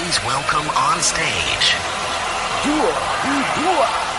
Please welcome on stage. Duo, duo,